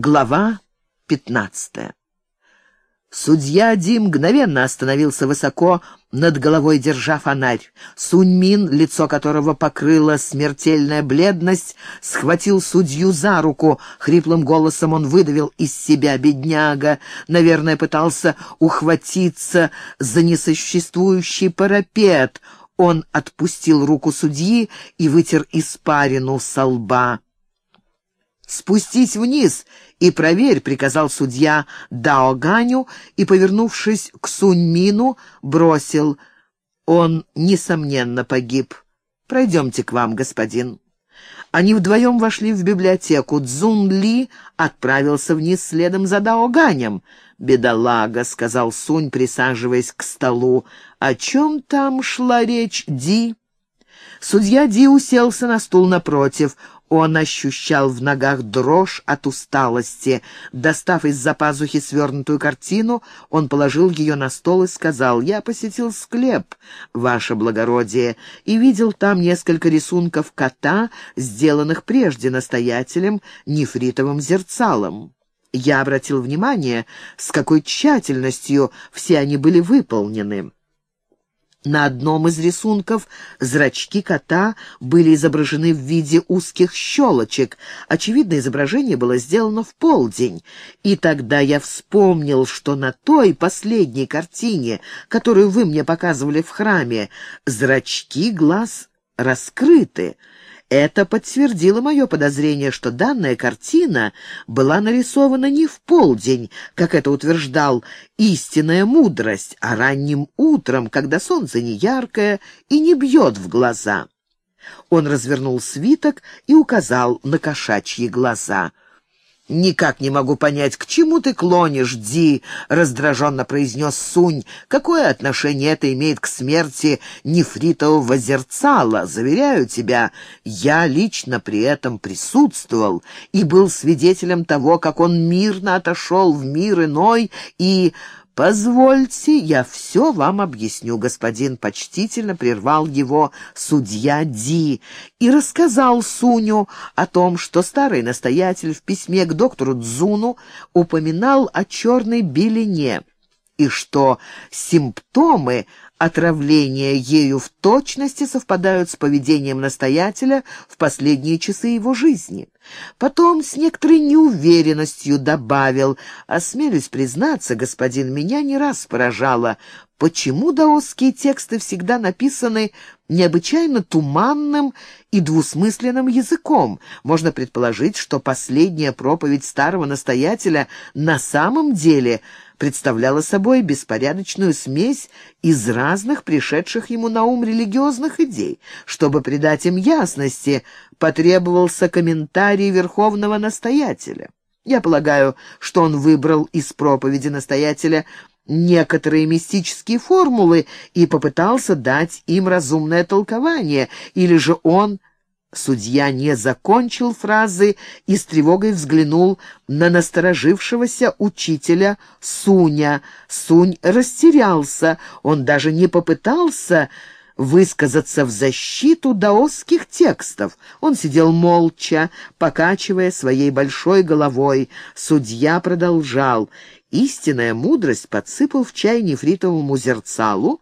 Глава пятнадцатая. Судья Ди мгновенно остановился высоко, над головой держа фонарь. Суньмин, лицо которого покрыла смертельная бледность, схватил судью за руку. Хриплым голосом он выдавил из себя бедняга. Наверное, пытался ухватиться за несуществующий парапет. Он отпустил руку судьи и вытер испарину со лба. «Спустись вниз и проверь», — приказал судья Даоганю и, повернувшись к Суньмину, бросил. «Он, несомненно, погиб. Пройдемте к вам, господин». Они вдвоем вошли в библиотеку. Цзун Ли отправился вниз следом за Даоганем. «Бедолага», — сказал Сунь, присаживаясь к столу. «О чем там шла речь, Ди?» Судья Ди уселся на стул напротив. Он ощущал в ногах дрожь от усталости. Достав из-за пазухи свернутую картину, он положил ее на стол и сказал, «Я посетил склеп, ваше благородие, и видел там несколько рисунков кота, сделанных прежде настоятелем нефритовым зерцалом». Я обратил внимание, с какой тщательностью все они были выполнены. На одном из рисунков зрачки кота были изображены в виде узких щелочек. Очевидно, изображение было сделано в полдень. И тогда я вспомнил, что на той последней картине, которую вы мне показывали в храме, зрачки глаз раскрыты. Это подтвердило мое подозрение, что данная картина была нарисована не в полдень, как это утверждал истинная мудрость, а ранним утром, когда солнце не яркое и не бьет в глаза. Он развернул свиток и указал на кошачьи глаза — «Никак не могу понять, к чему ты клонишь, Ди?» — раздраженно произнес Сунь. «Какое отношение это имеет к смерти нефритового зерцала? Заверяю тебя, я лично при этом присутствовал и был свидетелем того, как он мирно отошел в мир иной и «Позвольте, я все вам объясню, господин», — почтительно прервал его судья Ди и рассказал Суню о том, что старый настоятель в письме к доктору Дзуну упоминал о черной белине и что симптомы отравления ею в точности совпадают с поведением настоятеля в последние часы его жизни. Потом с некоторой неуверенностью добавил, «Осмелюсь признаться, господин, меня не раз поражало, почему даосские тексты всегда написаны необычайно туманным и двусмысленным языком. Можно предположить, что последняя проповедь старого настоятеля на самом деле – представляла собой беспорядочную смесь из разных пришедших ему на ум религиозных идей. Чтобы придать им ясности, потребовался комментарий верховного настоятеля. Я полагаю, что он выбрал из проповеди настоятеля некоторые мистические формулы и попытался дать им разумное толкование, или же он Судья не закончил фразы и с тревогой взглянул на насторожившегося учителя Суня. Сунь растерялся, он даже не попытался высказаться в защиту даосских текстов. Он сидел молча, покачивая своей большой головой. Судья продолжал. Истинная мудрость подсыпал в чай нефритовому зерцалу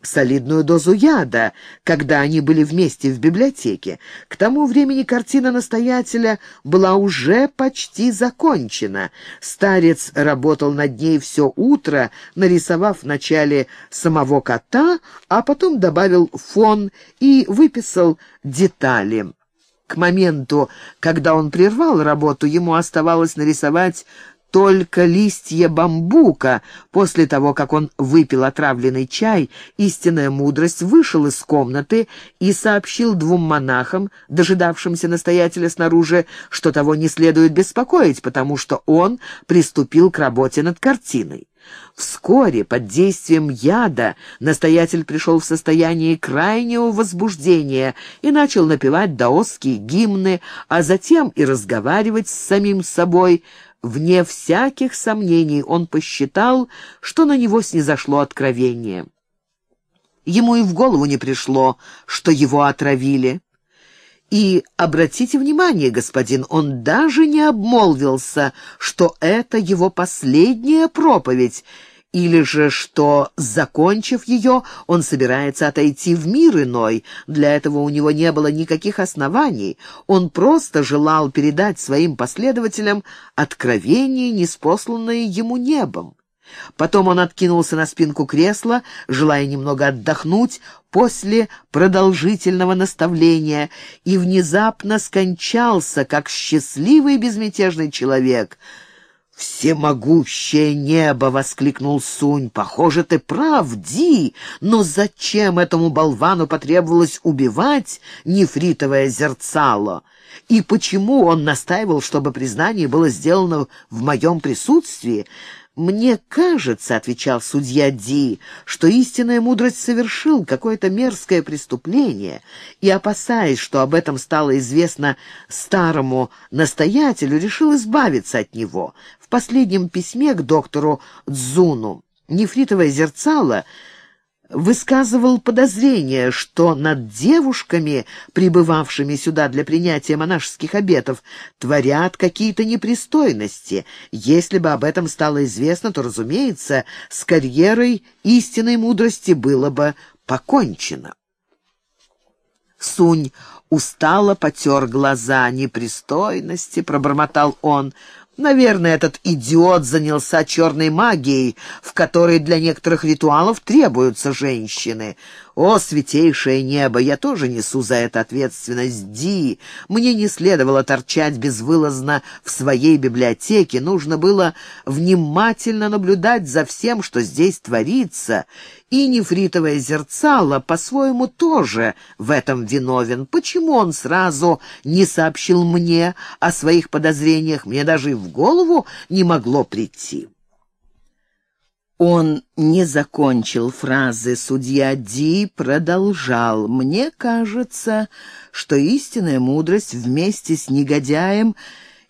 солидную дозу яда, когда они были вместе в библиотеке. К тому времени картина настоятеля была уже почти закончена. Старец работал над ней все утро, нарисовав вначале самого кота, а потом добавил фон и выписал детали. К моменту, когда он прервал работу, ему оставалось нарисовать только листья бамбука. После того, как он выпил отравленный чай, истинная мудрость вышел из комнаты и сообщил двум монахам, дожидавшимся настоятеля снаружи, что того не следует беспокоить, потому что он приступил к работе над картиной. Вскоре, под действием яда, настоятель пришел в состояние крайнего возбуждения и начал напевать даосские гимны, а затем и разговаривать с самим собой – Вне всяких сомнений он посчитал, что на него снизошло откровение. Ему и в голову не пришло, что его отравили. И обратите внимание, господин, он даже не обмолвился, что это его последняя проповедь, или же что, закончив ее, он собирается отойти в мир иной. Для этого у него не было никаких оснований. Он просто желал передать своим последователям откровение, неспосланное ему небом. Потом он откинулся на спинку кресла, желая немного отдохнуть после продолжительного наставления, и внезапно скончался, как счастливый безмятежный человек. «Всемогущее небо!» — воскликнул Сунь. «Похоже, ты прав, Ди, но зачем этому болвану потребовалось убивать нефритовое зерцало?» И почему он настаивал, чтобы признание было сделано в моем присутствии? «Мне кажется, — отвечал судья Ди, — что истинная мудрость совершил какое-то мерзкое преступление, и, опасаясь, что об этом стало известно старому настоятелю, решил избавиться от него. В последнем письме к доктору Дзуну нефритовое зерцало — высказывал подозрение, что над девушками, прибывавшими сюда для принятия монашеских обетов, творят какие-то непристойности. Если бы об этом стало известно, то, разумеется, с карьерой истинной мудрости было бы покончено. Сунь устало потер глаза непристойности, пробормотал он. Наверное, этот идиот занялся черной магией, в которой для некоторых ритуалов требуются женщины. О, святейшее небо, я тоже несу за это ответственность, Ди. Мне не следовало торчать безвылазно в своей библиотеке, нужно было внимательно наблюдать за всем, что здесь творится, и нефритовое зерцало по-своему тоже в этом виновен. Почему он сразу не сообщил мне о своих подозрениях? Мне даже и в голову не могло прийти. Он не закончил фразы. Судья Ди продолжал. «Мне кажется, что истинная мудрость вместе с негодяем,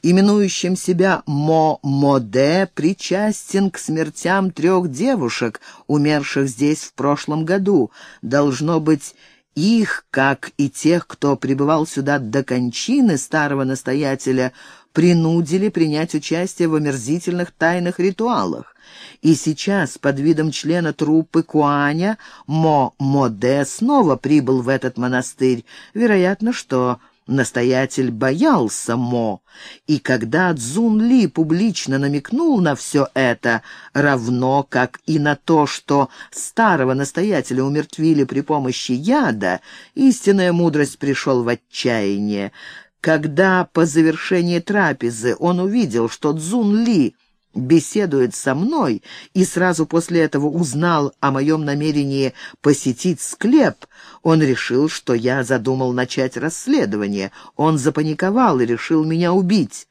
именующим себя Мо-Моде, причастен к смертям трех девушек, умерших здесь в прошлом году. Должно быть, их, как и тех, кто пребывал сюда до кончины старого настоятеля, принудили принять участие в омерзительных тайных ритуалах. И сейчас, под видом члена труппы Куаня, Мо-Моде снова прибыл в этот монастырь. Вероятно, что настоятель боялся Мо. И когда Цзун Ли публично намекнул на все это, равно как и на то, что старого настоятеля умертвили при помощи яда, истинная мудрость пришел в отчаяние. Когда по завершении трапезы он увидел, что Цзун Ли беседует со мной, и сразу после этого узнал о моем намерении посетить склеп, он решил, что я задумал начать расследование. Он запаниковал и решил меня убить.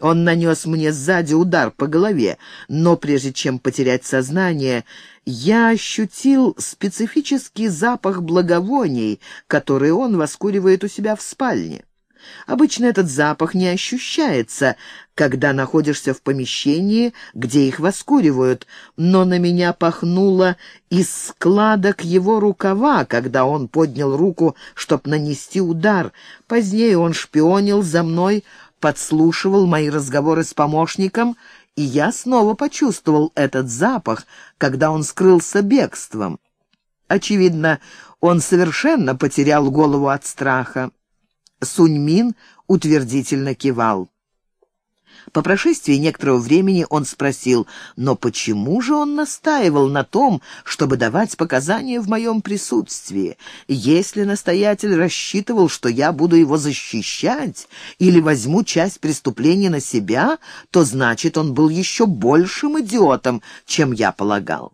Он нанес мне сзади удар по голове, но прежде чем потерять сознание, я ощутил специфический запах благовоний, который он воскуривает у себя в спальне. Обычно этот запах не ощущается, когда находишься в помещении, где их воскуривают, но на меня пахнуло из складок его рукава, когда он поднял руку, чтобы нанести удар. Позднее он шпионил за мной, подслушивал мои разговоры с помощником, и я снова почувствовал этот запах, когда он скрылся бегством. Очевидно, он совершенно потерял голову от страха. Суньмин утвердительно кивал. По прошествии некоторого времени он спросил, но почему же он настаивал на том, чтобы давать показания в моем присутствии? Если настоятель рассчитывал, что я буду его защищать или возьму часть преступления на себя, то значит, он был еще большим идиотом, чем я полагал.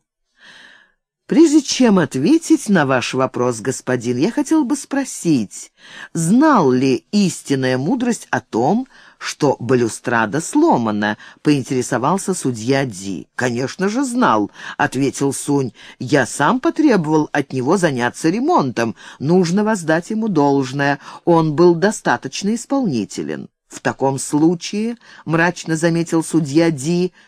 Прежде чем ответить на ваш вопрос, господин, я хотел бы спросить, знал ли истинная мудрость о том, что балюстрада сломана, поинтересовался судья Ди. «Конечно же знал», — ответил Сунь. «Я сам потребовал от него заняться ремонтом. Нужно воздать ему должное. Он был достаточно исполнителен». «В таком случае», — мрачно заметил судья Ди, —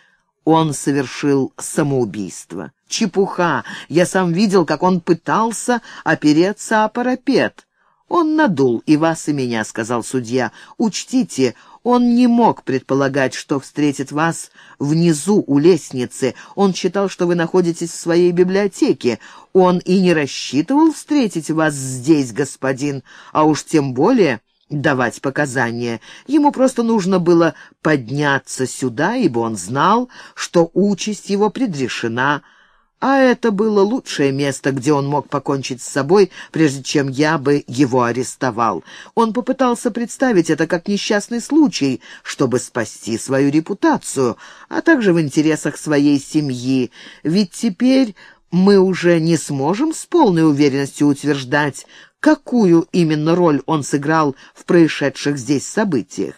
он совершил самоубийство. Чепуха! Я сам видел, как он пытался опереться о парапет. «Он надул и вас, и меня», — сказал судья. «Учтите, он не мог предполагать, что встретит вас внизу у лестницы. Он считал, что вы находитесь в своей библиотеке. Он и не рассчитывал встретить вас здесь, господин, а уж тем более давать показания. Ему просто нужно было подняться сюда, ибо он знал, что участь его предрешена, а это было лучшее место, где он мог покончить с собой, прежде чем я бы его арестовал. Он попытался представить это как несчастный случай, чтобы спасти свою репутацию, а также в интересах своей семьи, ведь теперь мы уже не сможем с полной уверенностью утверждать, какую именно роль он сыграл в происшедших здесь событиях.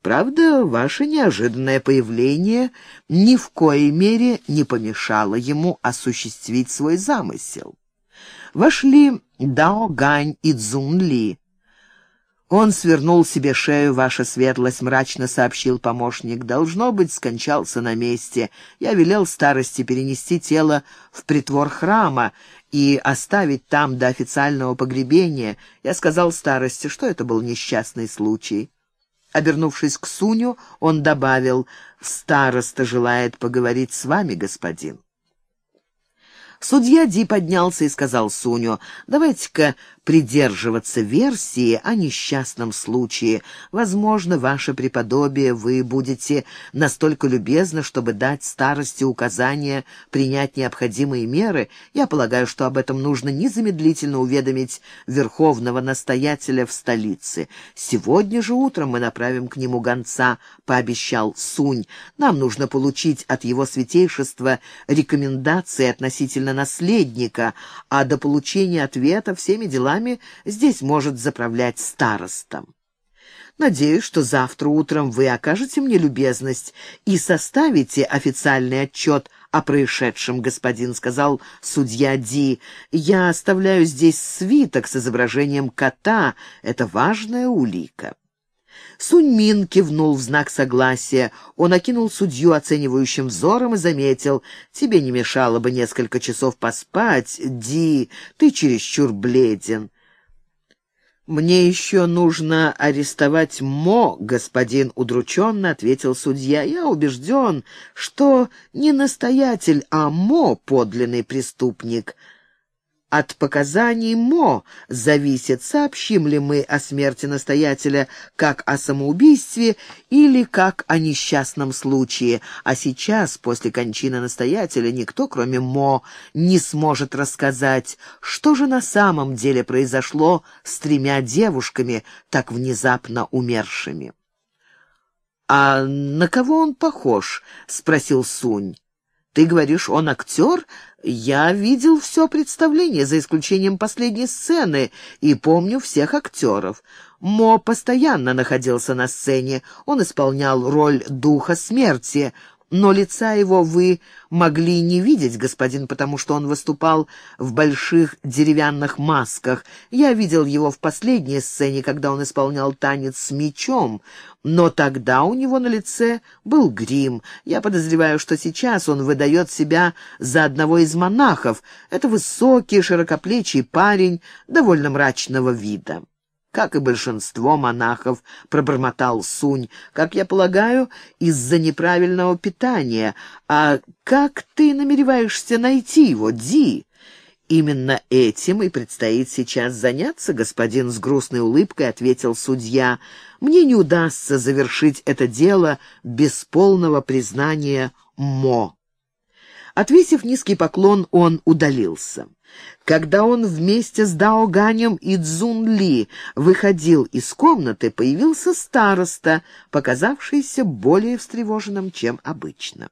Правда, ваше неожиданное появление ни в коей мере не помешало ему осуществить свой замысел. Вошли Дао Гань и Цзун Ли. «Он свернул себе шею, ваша светлость», — мрачно сообщил помощник. «Должно быть, скончался на месте. Я велел старости перенести тело в притвор храма и оставить там до официального погребения. Я сказал старости, что это был несчастный случай». Обернувшись к Суню, он добавил, «Староста желает поговорить с вами, господин». Судья Ди поднялся и сказал Суню, «Давайте-ка придерживаться версии о несчастном случае. Возможно, ваше преподобие, вы будете настолько любезны, чтобы дать старости указания принять необходимые меры. Я полагаю, что об этом нужно незамедлительно уведомить верховного настоятеля в столице. Сегодня же утром мы направим к нему гонца», — пообещал Сунь. «Нам нужно получить от его святейшества рекомендации относительно наследника, а до получения ответа всеми делами делами здесь может заправлять старостом. Надеюсь, что завтра утром вы окажете мне любезность и составите официальный отчет о происшедшем, господин, — сказал судья Ди. Я оставляю здесь свиток с изображением кота. Это важная улика. Суньмин кивнул в знак согласия. Он окинул судью оценивающим взором и заметил, «Тебе не мешало бы несколько часов поспать, Ди, ты чересчур бледен». «Мне еще нужно арестовать Мо, господин удрученно», — ответил судья. «Я убежден, что не настоятель, а Мо — подлинный преступник». От показаний Мо зависит, сообщим ли мы о смерти настоятеля как о самоубийстве или как о несчастном случае. А сейчас, после кончины настоятеля, никто, кроме Мо, не сможет рассказать, что же на самом деле произошло с тремя девушками, так внезапно умершими. «А на кого он похож?» — спросил Сунь. «Ты говоришь, он актер?» Я видел все представление, за исключением последней сцены, и помню всех актеров. Мо постоянно находился на сцене, он исполнял роль духа смерти, но лица его вы могли не видеть, господин, потому что он выступал в больших деревянных масках. Я видел его в последней сцене, когда он исполнял танец с мечом, но тогда у него на лице был грим. Я подозреваю, что сейчас он выдает себя за одного из монахов. Это высокий, широкоплечий парень довольно мрачного вида как и большинство монахов, пробормотал Сунь, как я полагаю, из-за неправильного питания. А как ты намереваешься найти его, Ди? Именно этим и предстоит сейчас заняться, господин с грустной улыбкой ответил судья. Мне не удастся завершить это дело без полного признания Мо. Отвесив низкий поклон, он удалился. Когда он вместе с Дао Ганем и Цзун Ли выходил из комнаты, появился староста, показавшийся более встревоженным, чем обычно.